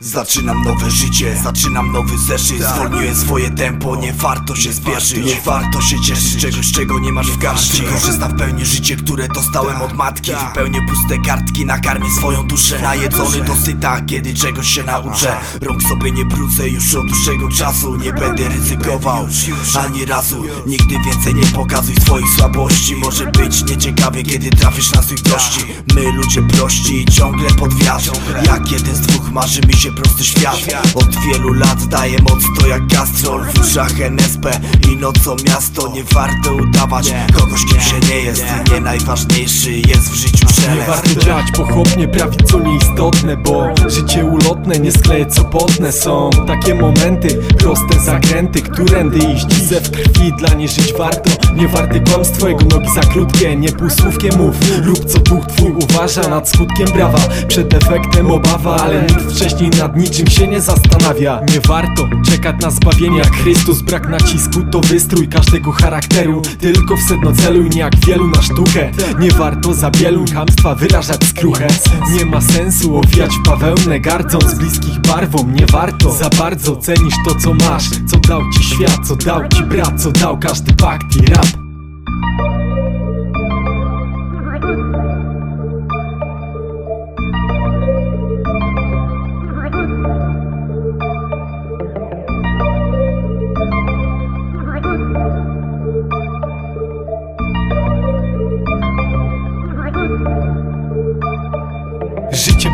Zaczynam nowe życie, zaczynam nowy zeszyt. Zwolniłem swoje tempo, nie warto się spieszyć. Nie warto się cieszyć czegoś, czego nie masz w garści. Korzystam w pełni życie, które dostałem od matki. Wypełnię puste kartki, nakarmię swoją duszę. Najedzony dosyta, kiedy czegoś się nauczę. Rąk sobie nie brudzę już od dłuższego czasu Nie będę ryzykował, ani razu Nigdy więcej nie pokazuj swoich słabości. Może być nieciekawie, kiedy trafisz na swych gości. My ludzie prości, ciągle pod wiatr Jak jeden z dwóch marzy mi się prosty świat. Od wielu lat daje moc to jak gastrol. W uszach NSP i nocą miasto Nie warto udawać. Kogoś kim się nie jest najważniejszy jest w życiu Nie szelest. warto działać pochopnie, prawić co nieistotne Bo życie ulotne, nie skleje co potne Są. Takie momenty, proste zakręty Którędy iść, zew krwi Dla nie żyć warto, nie warte kłamstwo Jego nogi za krótkie, nie półsłówkiem mów. Rób co duch twój uważa, nad skutkiem brawa. Przed efektem obawa, ale nikt wcześniej nad niczym się nie zastanawia. Nie warto czekać na zbawienie jak Chrystus Brak nacisku to wystrój każdego charakteru. Tylko w sedno celuj, nie jak wielu na sztukę Nie warto za wielu chamstwa wyrażać skruchę. Nie ma sensu owijać w bawełnę Gardząc bliskich barwom, nie warto Za bardzo cenisz to co masz. Co dał ci świat, co dał ci brat Co dał każdy pakt i rap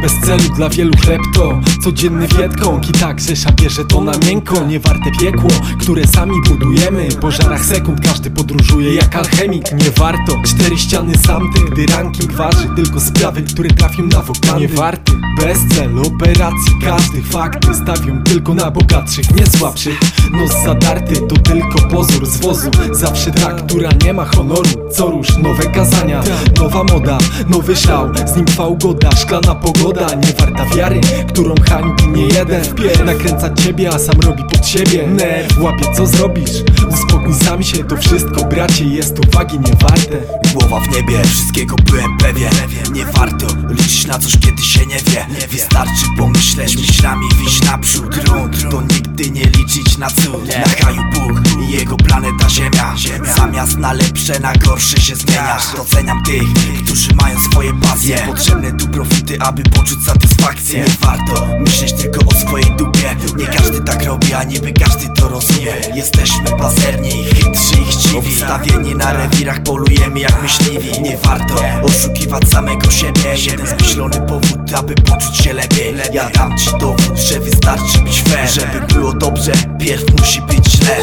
bez celu dla wielu chleb to Codzienny wietką i tak Rzesza bierze to na miękko Nie warte piekło, które sami budujemy. Po żarach sekund każdy podróżuje jak alchemik. Nie warto cztery ściany zamty Gdy ranking waży tylko sprawy, które trafią na wokandy. Nie warty bez cel operacji Każdy fakty stawią tylko na bogatszych, nie słabszych. Nos zadarty to tylko pozór z wozu Zawsze ta, która nie ma honoru Co rusz nowe kazania, nowa moda Nowy szał, z nim trwa ugoda Szklana pogoda, nie warta wiary Którą hańbi nie jeden. Wpier nakręca ciebie, a sam robi pod siebie. Nerw łapie co zrobisz? Uspokój sam się, to wszystko bracie Jest uwagi nie warte Głowa w niebie, wszystkiego byłem pewien. Nie warto liczyć na coś, kiedy się nie wie. Wystarczy pomyśleć myślami, wyjść naprzód. Rund to nigdy nie liczyć na cud. Na haju Bóg i jego planeta Ziemia. Zamiast na lepsze, na gorsze się zmieniasz. Doceniam tych, którzy mają swoje pasje. Potrzebne tu profity, aby poczuć satysfakcję. Nie warto myśleć tylko o swojej dupie. Nie każdy tak robi, a niby każdy to rozumie. Jesteśmy pazerni, chytrzy i chciwi. Obstawieni na rewirach, polujemy jak myśliwi. Nie warto oszukiwać samego siebie. Jeden zmyślony powód, aby poczuć się lepiej. Ja dam ci dowód, że wystarczy być fair. Żeby było dobrze, pierw musi być źle